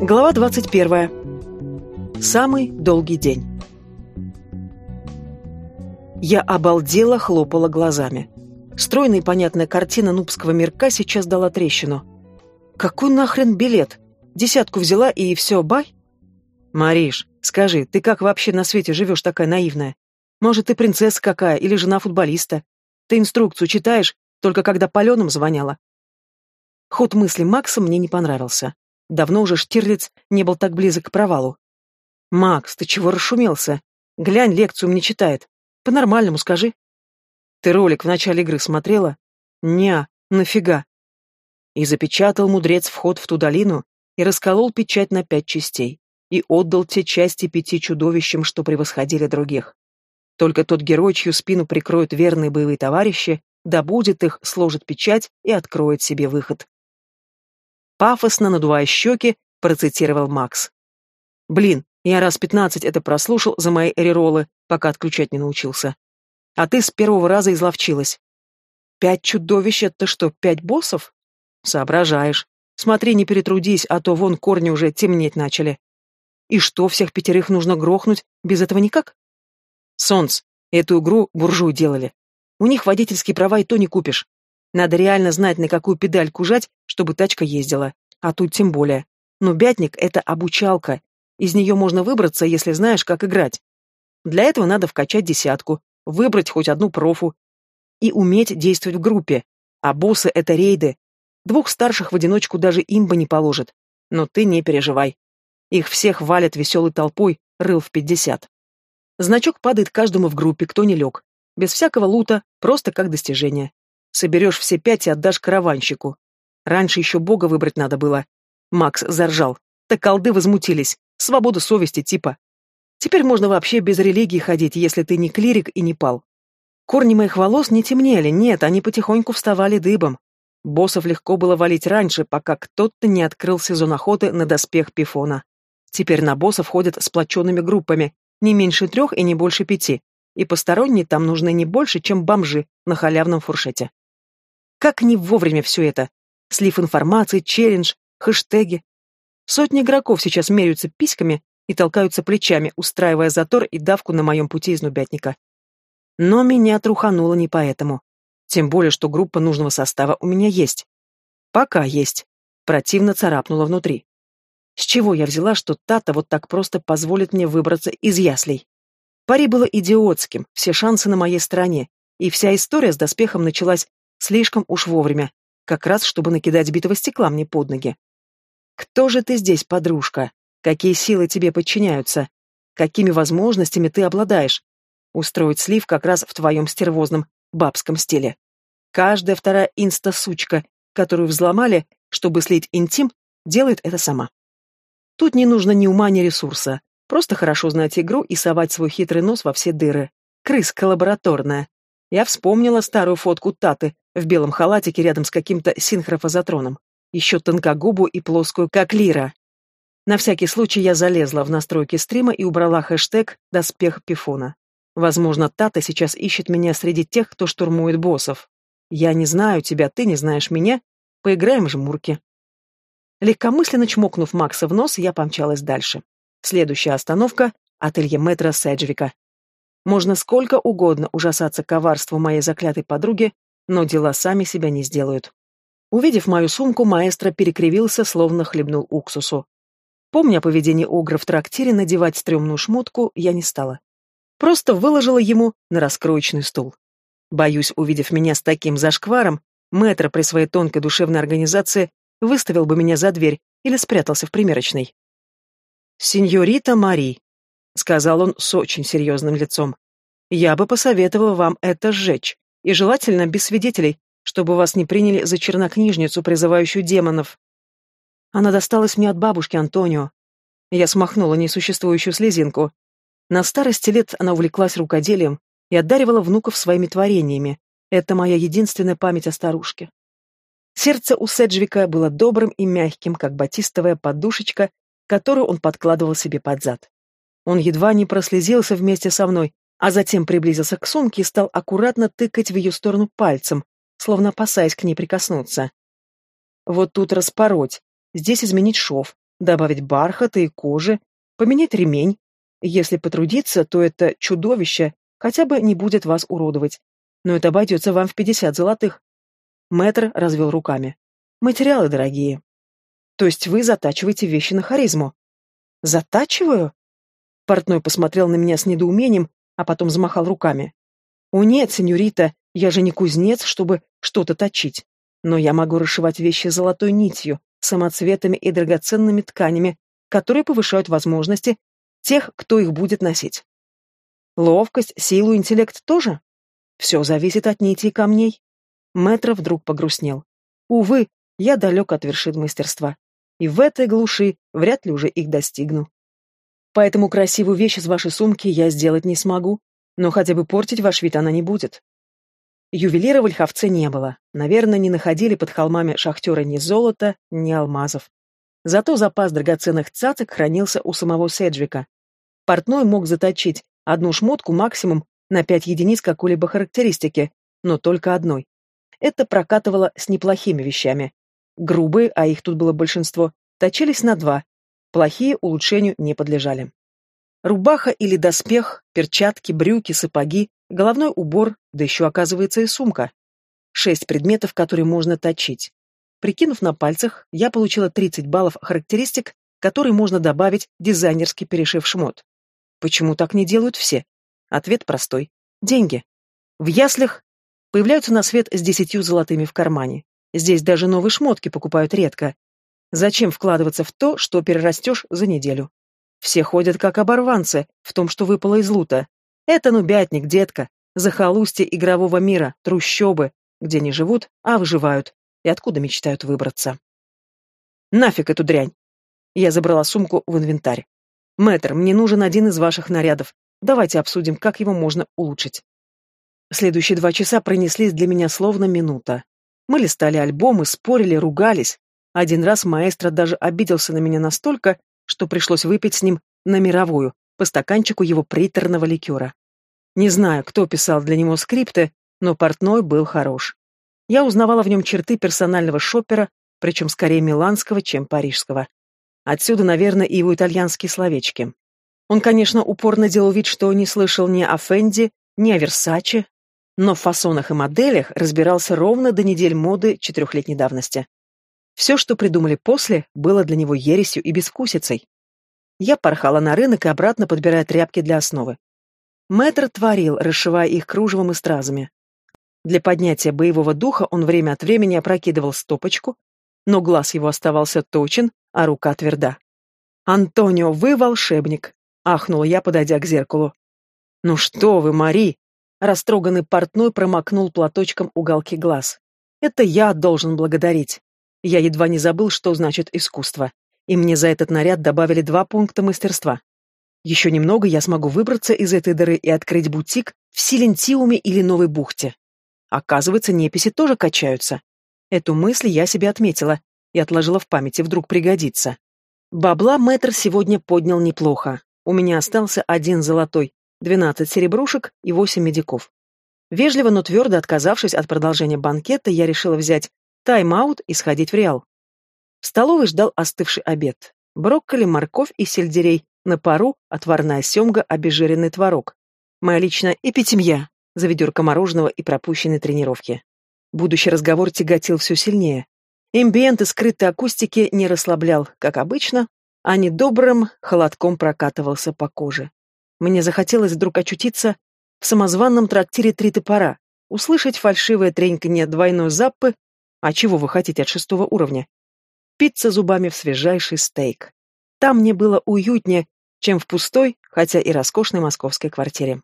Глава 21. Самый долгий день. Я обалдела, хлопала глазами. Стройная и понятная картина нубского мирка сейчас дала трещину. Какой нахрен билет? Десятку взяла и все, бай? Мариш, скажи, ты как вообще на свете живешь такая наивная? Может, ты принцесса какая или жена футболиста? Ты инструкцию читаешь, только когда паленым звоняла. Ход мысли Макса мне не понравился. Давно уже Штирлиц не был так близок к провалу. «Макс, ты чего расшумелся? Глянь, лекцию мне читает. По-нормальному скажи». «Ты ролик в начале игры смотрела?» «Не, нафига?» И запечатал мудрец вход в ту долину и расколол печать на пять частей и отдал те части пяти чудовищам, что превосходили других. Только тот герой, чью спину прикроют верные боевые товарищи, добудет их, сложит печать и откроет себе выход. Пафосно, надувая щеки, процитировал Макс. Блин, я раз пятнадцать это прослушал за мои реролы, пока отключать не научился. А ты с первого раза изловчилась. Пять чудовищ — это что, пять боссов? Соображаешь. Смотри, не перетрудись, а то вон корни уже темнеть начали. И что, всех пятерых нужно грохнуть? Без этого никак? Солнц, эту игру буржуи делали. У них водительские права и то не купишь. Надо реально знать, на какую педальку жать, чтобы тачка ездила. А тут тем более. Но бятник — это обучалка. Из нее можно выбраться, если знаешь, как играть. Для этого надо вкачать десятку, выбрать хоть одну профу и уметь действовать в группе. А боссы — это рейды. Двух старших в одиночку даже имба не положит. Но ты не переживай. Их всех валят веселой толпой, рыл в пятьдесят. Значок падает каждому в группе, кто не лег. Без всякого лута, просто как достижение. Соберешь все пять и отдашь караванщику. Раньше еще бога выбрать надо было. Макс заржал. Так колды возмутились. Свобода совести типа. Теперь можно вообще без религии ходить, если ты не клирик и не пал. Корни моих волос не темнели, нет, они потихоньку вставали дыбом. Боссов легко было валить раньше, пока кто-то не открыл сезон охоты на доспех Пифона. Теперь на боссов ходят сплоченными группами, не меньше трех и не больше пяти, и посторонние там нужны не больше, чем бомжи на халявном фуршете. Как не вовремя все это? Слив информации, челлендж, хэштеги. Сотни игроков сейчас меряются письками и толкаются плечами, устраивая затор и давку на моем пути из нубятника. Но меня трухануло не поэтому. Тем более, что группа нужного состава у меня есть. Пока есть. Противно царапнуло внутри. С чего я взяла, что Тата вот так просто позволит мне выбраться из яслей? Пари было идиотским, все шансы на моей стороне, и вся история с доспехом началась слишком уж вовремя, как раз чтобы накидать битого стекла мне под ноги. Кто же ты здесь, подружка? Какие силы тебе подчиняются? Какими возможностями ты обладаешь? Устроить слив как раз в твоем стервозном бабском стиле. Каждая вторая инста-сучка, которую взломали, чтобы слить интим, делает это сама. Тут не нужно ни ума, ни ресурса. Просто хорошо знать игру и совать свой хитрый нос во все дыры. Крыска лабораторная. Я вспомнила старую фотку Таты в белом халатике рядом с каким-то синхрофазотроном. Еще тонкогубу и плоскую, как лира. На всякий случай я залезла в настройки стрима и убрала хэштег «Доспех Пифона». Возможно, Тата сейчас ищет меня среди тех, кто штурмует боссов. Я не знаю тебя, ты не знаешь меня. Поиграем же, Мурки. Легкомысленно чмокнув Макса в нос, я помчалась дальше. Следующая остановка — ателье мэтра Седжвика. Можно сколько угодно ужасаться коварству моей заклятой подруги, но дела сами себя не сделают. Увидев мою сумку, маэстро перекривился, словно хлебнул уксусу. Помня о поведении Огра в трактире, надевать стрёмную шмотку я не стала. Просто выложила ему на раскроечный стул. Боюсь, увидев меня с таким зашкваром, мэтр при своей тонкой душевной организации выставил бы меня за дверь или спрятался в примерочной. «Сеньорита Мари», — сказал он с очень серьезным лицом, — «я бы посоветовал вам это сжечь, и желательно без свидетелей, чтобы вас не приняли за чернокнижницу, призывающую демонов». Она досталась мне от бабушки Антонио. Я смахнула несуществующую слезинку. На старости лет она увлеклась рукоделием и одаривала внуков своими творениями. Это моя единственная память о старушке. Сердце у Седжвика было добрым и мягким, как батистовая подушечка, которую он подкладывал себе под зад. Он едва не прослезился вместе со мной, а затем приблизился к сумке и стал аккуратно тыкать в ее сторону пальцем, словно опасаясь к ней прикоснуться. Вот тут распороть, здесь изменить шов, добавить бархата и кожи, поменять ремень. Если потрудиться, то это чудовище хотя бы не будет вас уродовать. Но это обойдется вам в пятьдесят золотых. Мэтр развел руками. Материалы дорогие. То есть вы затачиваете вещи на харизму? Затачиваю? Портной посмотрел на меня с недоумением, а потом замахал руками. «О нет, сеньорита, я же не кузнец, чтобы что-то точить. Но я могу расшивать вещи золотой нитью, самоцветами и драгоценными тканями, которые повышают возможности тех, кто их будет носить. Ловкость, силу, интеллект тоже? Все зависит от нити и камней. Мэтр вдруг погрустнел. Увы, я далек от вершин мастерства. И в этой глуши вряд ли уже их достигну. Поэтому красивую вещь из вашей сумки я сделать не смогу, но хотя бы портить ваш вид она не будет. Ювелира в Ольховце не было. Наверное, не находили под холмами шахтера ни золота, ни алмазов. Зато запас драгоценных цацок хранился у самого Седжвика. Портной мог заточить одну шмотку максимум на пять единиц какой-либо характеристики, но только одной. Это прокатывало с неплохими вещами. Грубые, а их тут было большинство, точились на два, Плохие улучшению не подлежали. Рубаха или доспех, перчатки, брюки, сапоги, головной убор, да еще, оказывается, и сумка. Шесть предметов, которые можно точить. Прикинув на пальцах, я получила 30 баллов характеристик, которые можно добавить дизайнерский перешив шмот. Почему так не делают все? Ответ простой. Деньги. В яслях появляются на свет с десятью золотыми в кармане. Здесь даже новые шмотки покупают редко, Зачем вкладываться в то, что перерастешь за неделю? Все ходят как оборванцы в том, что выпало из лута. Это нубятник, детка, захолустье игрового мира, трущобы, где не живут, а выживают, и откуда мечтают выбраться. Нафиг эту дрянь. Я забрала сумку в инвентарь. Мэтр, мне нужен один из ваших нарядов. Давайте обсудим, как его можно улучшить. Следующие два часа пронеслись для меня словно минута. Мы листали альбомы, спорили, ругались, один раз маэстро даже обиделся на меня настолько, что пришлось выпить с ним на мировую, по стаканчику его приторного ликера. Не знаю, кто писал для него скрипты, но портной был хорош. Я узнавала в нем черты персонального шопера, причем скорее миланского, чем парижского. Отсюда, наверное, и его итальянские словечки. Он, конечно, упорно делал вид, что не слышал ни о Фенди, ни о Версаче, но в фасонах и моделях разбирался ровно до недель моды четырехлетней давности. Все, что придумали после, было для него ересью и безвкусицей. Я порхала на рынок и обратно подбирая тряпки для основы. Мэтр творил, расшивая их кружевом и стразами. Для поднятия боевого духа он время от времени опрокидывал стопочку, но глаз его оставался точен, а рука тверда. «Антонио, вы волшебник!» — ахнула я, подойдя к зеркалу. «Ну что вы, Мари!» — растроганный портной промокнул платочком уголки глаз. «Это я должен благодарить. Я едва не забыл, что значит искусство. И мне за этот наряд добавили два пункта мастерства. Еще немного я смогу выбраться из этой дыры и открыть бутик в Силентиуме или Новой бухте. Оказывается, неписи тоже качаются. Эту мысль я себе отметила и отложила в памяти, вдруг пригодится. Бабла мэтр сегодня поднял неплохо. У меня остался один золотой, двенадцать серебрушек и восемь медиков. Вежливо, но твердо отказавшись от продолжения банкета, я решила взять тайм-аут и сходить в Реал. В столовой ждал остывший обед. Брокколи, морковь и сельдерей, на пару отварная семга, обезжиренный творог. Моя личная эпитемья за мороженого и пропущенной тренировки. Будущий разговор тяготил все сильнее. Эмбиент и скрытой акустики не расслаблял, как обычно, а недобрым холодком прокатывался по коже. Мне захотелось вдруг очутиться в самозванном трактире «Три топора», услышать фальшивое треньканье двойной заппы а чего вы хотите от шестого уровня? Пицца зубами в свежайший стейк. Там мне было уютнее, чем в пустой, хотя и роскошной московской квартире.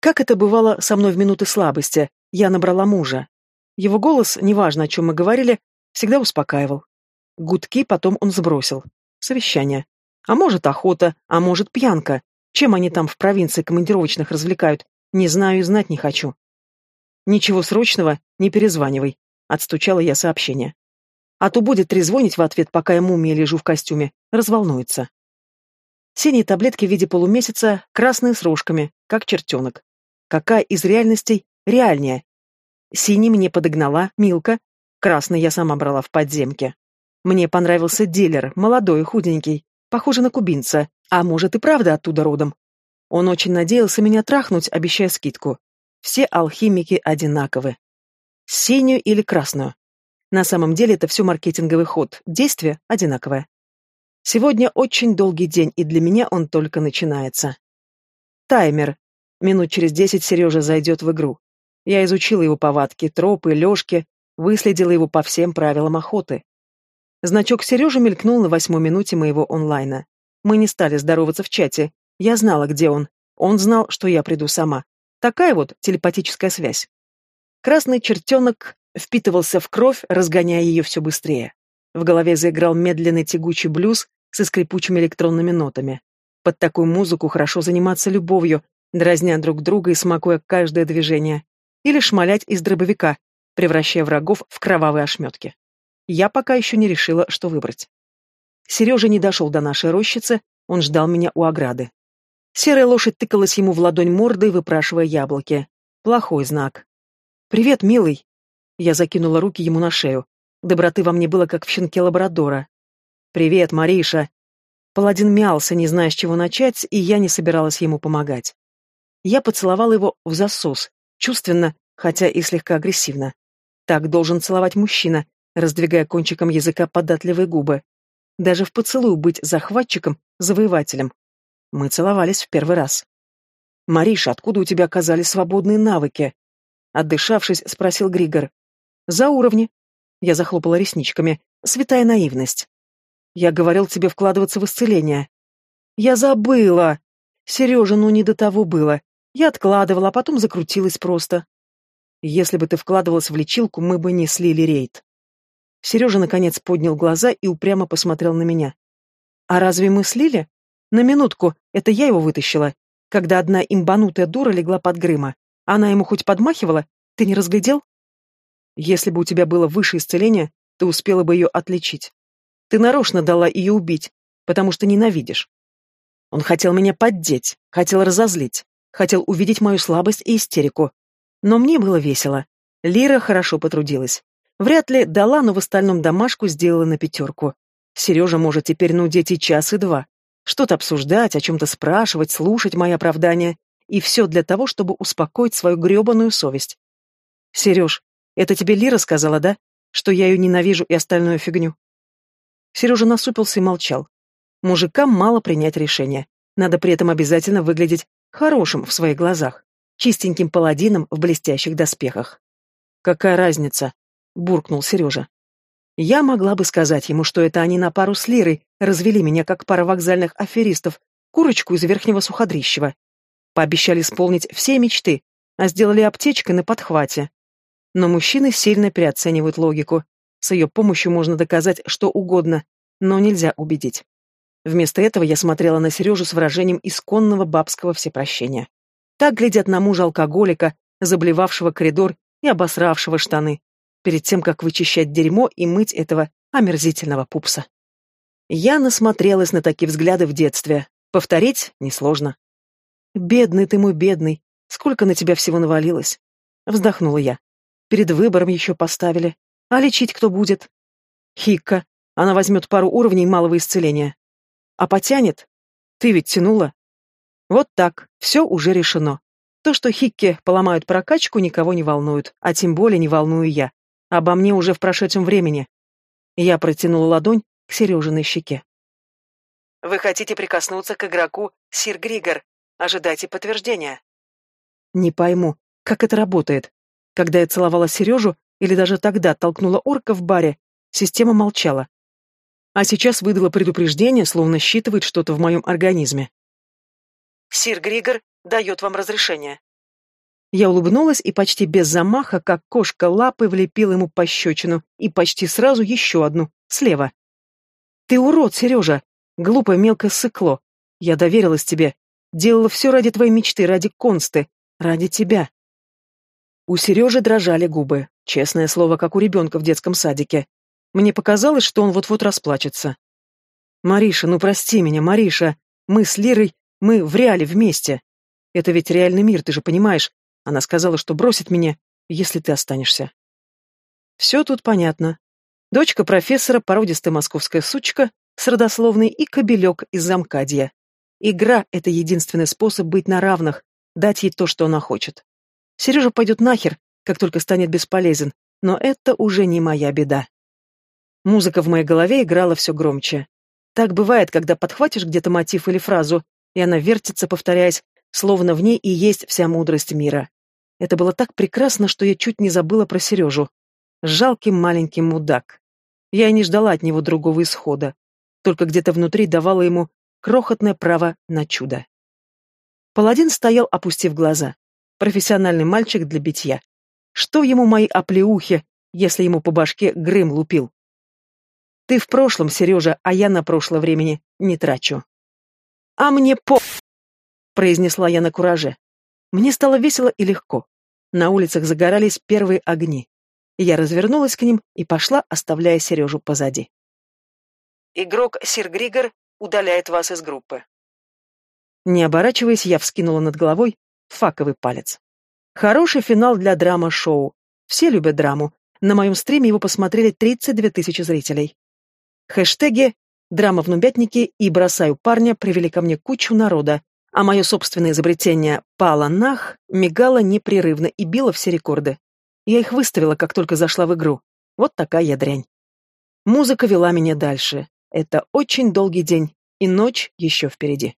Как это бывало со мной в минуты слабости, я набрала мужа. Его голос, неважно, о чем мы говорили, всегда успокаивал. Гудки потом он сбросил. Совещание. А может, охота, а может, пьянка. Чем они там в провинции командировочных развлекают, не знаю и знать не хочу. Ничего срочного, не перезванивай. Отстучала я сообщение. А то будет трезвонить в ответ, пока я мумия лежу в костюме. Разволнуется. Синие таблетки в виде полумесяца, красные с рожками, как чертенок. Какая из реальностей реальнее? Синий мне подогнала Милка, красный я сама брала в подземке. Мне понравился дилер, молодой, худенький, похожий на кубинца, а может и правда оттуда родом. Он очень надеялся меня трахнуть, обещая скидку. Все алхимики одинаковы. Синюю или красную. На самом деле это все маркетинговый ход, действие одинаковое. Сегодня очень долгий день, и для меня он только начинается. Таймер. Минут через десять Сережа зайдет в игру. Я изучила его повадки, тропы, лёжки, выследила его по всем правилам охоты. Значок Сережи мелькнул на восьмой минуте моего онлайна. Мы не стали здороваться в чате. Я знала, где он. Он знал, что я приду сама. Такая вот телепатическая связь. Красный чертенок впитывался в кровь, разгоняя ее все быстрее. В голове заиграл медленный тягучий блюз со скрипучими электронными нотами. Под такую музыку хорошо заниматься любовью, дразня друг друга и смакуя каждое движение или шмалять из дробовика, превращая врагов в кровавые ошметки. Я пока еще не решила, что выбрать. Сережа не дошел до нашей рощицы, он ждал меня у ограды. Серая лошадь тыкалась ему в ладонь мордой, выпрашивая яблоки. Плохой знак. «Привет, милый!» Я закинула руки ему на шею. Доброты во мне было, как в щенке лабрадора. «Привет, Мариша!» Паладин мялся, не зная, с чего начать, и я не собиралась ему помогать. Я поцеловала его в засос, чувственно, хотя и слегка агрессивно. Так должен целовать мужчина, раздвигая кончиком языка податливые губы. Даже в поцелую быть захватчиком, завоевателем. Мы целовались в первый раз. «Мариша, откуда у тебя оказались свободные навыки?» Отдышавшись, спросил Григор. «За уровни». Я захлопала ресничками. Святая наивность. «Я говорил тебе вкладываться в исцеление». «Я забыла!» «Сережа, ну не до того было. Я откладывала, а потом закрутилась просто. Если бы ты вкладывалась в лечилку, мы бы не слили рейд. Сережа наконец поднял глаза и упрямо посмотрел на меня. А разве мы слили? На минутку, это я его вытащила, когда одна имбанутая дура легла под Грыма. Она ему хоть подмахивала? Ты не разглядел? Если бы у тебя было выше исцеления, ты успела бы ее отличить. Ты нарочно дала ее убить, потому что ненавидишь. Он хотел меня поддеть, хотел разозлить. Хотел увидеть мою слабость и истерику. Но мне было весело. Лира хорошо потрудилась. Вряд ли дала, но в остальном домашку сделала на пятерку. Сережа может теперь нудеть и час, и два. Что-то обсуждать, о чем-то спрашивать, слушать мои оправдания. И все для того, чтобы успокоить свою гребаную совесть. Сереж, это тебе Лира сказала, да? Что я ее ненавижу и остальную фигню. Сережа насупился и молчал. Мужикам мало принять решение. Надо при этом обязательно выглядеть Хорошим в своих глазах. Чистеньким паладином в блестящих доспехах. «Какая разница?» — буркнул Сережа. Я могла бы сказать ему, что это они на пару с Лирой развели меня, как пара вокзальных аферистов, курочку из верхнего суходрищева. Пообещали исполнить все мечты, а сделали аптечкой на подхвате. Но мужчины сильно переоценивают логику. С ее помощью можно доказать что угодно, но нельзя убедить. Вместо этого я смотрела на Сережу с выражением исконного бабского всепрощения. Так глядят на мужа алкоголика, заблевавшего коридор и обосравшего штаны, перед тем, как вычищать дерьмо и мыть этого омерзительного пупса. Я насмотрелась на такие взгляды в детстве. Повторить несложно. «Бедный ты мой бедный, сколько на тебя всего навалилось!» Вздохнула я. «Перед выбором еще поставили. А лечить кто будет?» «Хикка. Она возьмет пару уровней малого исцеления. А потянет? Ты ведь тянула. Вот так, все уже решено. То, что хикки поломают прокачку, никого не волнует, а тем более не волную я. Обо мне уже в прошедшем времени. Я протянула ладонь к Сережиной щеке. Вы хотите прикоснуться к игроку Сир Григор. Ожидайте подтверждения. Не пойму, как это работает. Когда я целовала Сережу, или даже тогда толкнула орка в баре, система молчала а сейчас выдала предупреждение, словно считывает что-то в моем организме. «Сир Григор дает вам разрешение». Я улыбнулась и почти без замаха, как кошка лапой, влепила ему пощечину, и почти сразу еще одну, слева. «Ты урод, Сережа! Глупое мелкое сыкло! Я доверилась тебе, делала все ради твоей мечты, ради Консты, ради тебя». У Сережи дрожали губы, честное слово, как у ребенка в детском садике. Мне показалось, что он вот-вот расплачется. «Мариша, ну прости меня, Мариша. Мы с Лирой, мы в реале вместе. Это ведь реальный мир, ты же понимаешь. Она сказала, что бросит меня, если ты останешься». Все тут понятно. Дочка профессора, породистая московская сучка, с родословной и кобелек из замкадья. Игра — это единственный способ быть на равных, дать ей то, что она хочет. Сережа пойдет нахер, как только станет бесполезен, но это уже не моя беда. Музыка в моей голове играла все громче. Так бывает, когда подхватишь где-то мотив или фразу, и она вертится, повторяясь, словно в ней и есть вся мудрость мира. Это было так прекрасно, что я чуть не забыла про Сережу. Жалкий маленький мудак. Я и не ждала от него другого исхода. Только где-то внутри давала ему крохотное право на чудо. Паладин стоял, опустив глаза. Профессиональный мальчик для битья. Что ему мои оплеухи, если ему по башке Грым лупил? Ты в прошлом, Сережа, а я на прошлое времени не трачу. А мне по... произнесла я на кураже. Мне стало весело и легко. На улицах загорались первые огни. Я развернулась к ним и пошла, оставляя Сережу позади. Игрок Сир Григор удаляет вас из группы. Не оборачиваясь, я вскинула над головой факовый палец. Хороший финал для драма-шоу. Все любят драму. На моем стриме его посмотрели 32 тысячи зрителей. Хэштеги «Драма в нубятнике» и «Бросаю парня» привели ко мне кучу народа, а мое собственное изобретение «Пала нах» мигало непрерывно и било все рекорды. Я их выставила, как только зашла в игру. Вот такая я дрянь. Музыка вела меня дальше. Это очень долгий день, и ночь еще впереди.